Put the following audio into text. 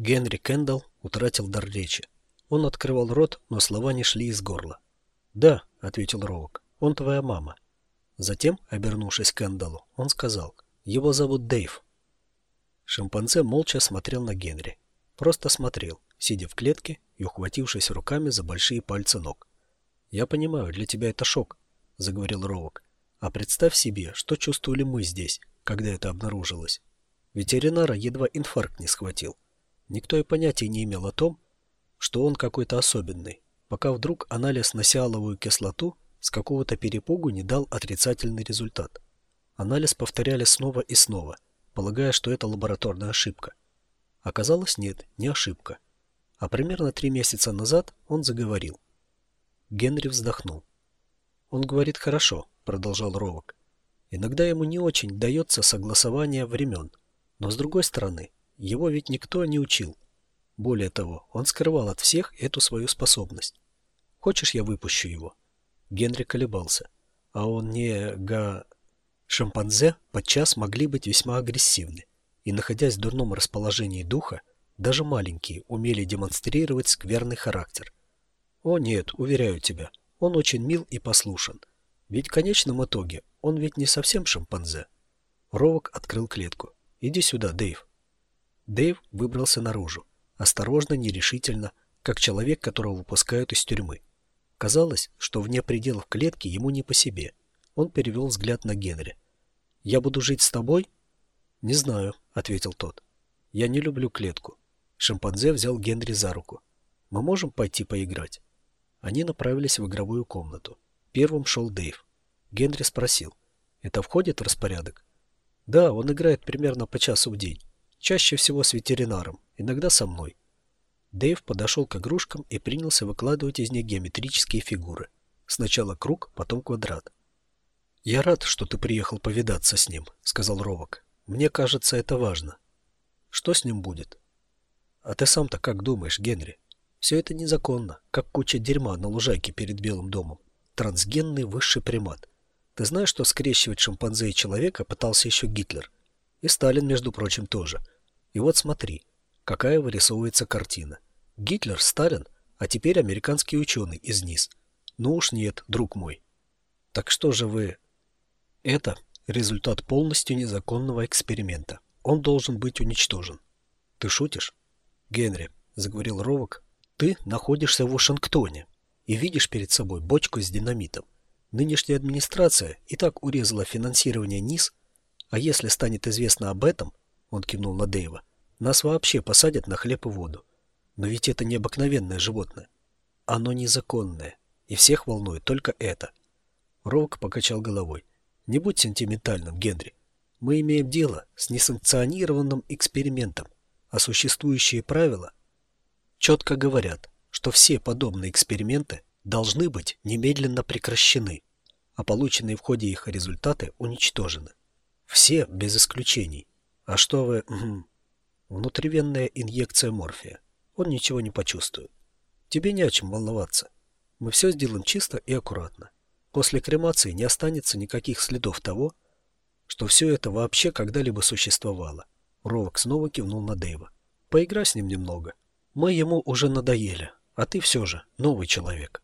Генри Кендалл утратил дар речи. Он открывал рот, но слова не шли из горла. «Да», — ответил Роук, — «он твоя мама». Затем, обернувшись к Кендаллу, он сказал, «Его зовут Дэйв». Шимпанзе молча смотрел на Генри. Просто смотрел, сидя в клетке и ухватившись руками за большие пальцы ног. «Я понимаю, для тебя это шок», — заговорил Роук. «А представь себе, что чувствовали мы здесь, когда это обнаружилось. Ветеринара едва инфаркт не схватил. Никто и понятия не имел о том, что он какой-то особенный, пока вдруг анализ на сиаловую кислоту с какого-то перепугу не дал отрицательный результат. Анализ повторяли снова и снова, полагая, что это лабораторная ошибка. Оказалось, нет, не ошибка. А примерно три месяца назад он заговорил. Генри вздохнул. «Он говорит хорошо», — продолжал Ровок. «Иногда ему не очень дается согласование времен, но с другой стороны, его ведь никто не учил. Более того, он скрывал от всех эту свою способность. Хочешь, я выпущу его? Генри колебался. А он не га... Шимпанзе подчас могли быть весьма агрессивны, и, находясь в дурном расположении духа, даже маленькие умели демонстрировать скверный характер. О нет, уверяю тебя, он очень мил и послушен. Ведь в конечном итоге он ведь не совсем шимпанзе. Ровок открыл клетку. «Иди сюда, Дэйв». Дэйв выбрался наружу осторожно, нерешительно, как человек, которого выпускают из тюрьмы. Казалось, что вне пределов клетки ему не по себе. Он перевел взгляд на Генри. «Я буду жить с тобой?» «Не знаю», — ответил тот. «Я не люблю клетку». Шимпанзе взял Генри за руку. «Мы можем пойти поиграть?» Они направились в игровую комнату. Первым шел Дэйв. Генри спросил. «Это входит в распорядок?» «Да, он играет примерно по часу в день. Чаще всего с ветеринаром, иногда со мной. Дэйв подошел к игрушкам и принялся выкладывать из них геометрические фигуры. Сначала круг, потом квадрат. «Я рад, что ты приехал повидаться с ним», — сказал Ровок. «Мне кажется, это важно. Что с ним будет?» «А ты сам-то как думаешь, Генри? Все это незаконно, как куча дерьма на лужайке перед Белым домом. Трансгенный высший примат. Ты знаешь, что скрещивать шимпанзе и человека пытался еще Гитлер? И Сталин, между прочим, тоже. И вот смотри, какая вырисовывается картина. Гитлер, Сталин, а теперь американский ученый из НИС. Ну уж нет, друг мой. Так что же вы... Это результат полностью незаконного эксперимента. Он должен быть уничтожен. Ты шутишь? Генри, заговорил Ровок, ты находишься в Вашингтоне и видишь перед собой бочку с динамитом. Нынешняя администрация и так урезала финансирование НИС а если станет известно об этом, он кивнул на Дэйва, нас вообще посадят на хлеб и воду. Но ведь это необыкновенное животное. Оно незаконное, и всех волнует только это. Роук покачал головой. Не будь сентиментальным, Генри. Мы имеем дело с несанкционированным экспериментом, а существующие правила четко говорят, что все подобные эксперименты должны быть немедленно прекращены, а полученные в ходе их результаты уничтожены. Все, без исключений. А что вы... Внутривенная инъекция морфия. Он ничего не почувствует. Тебе не о чем волноваться. Мы все сделаем чисто и аккуратно. После кремации не останется никаких следов того, что все это вообще когда-либо существовало. Ровок снова кивнул на Дэйва. Поиграй с ним немного. Мы ему уже надоели, а ты все же новый человек.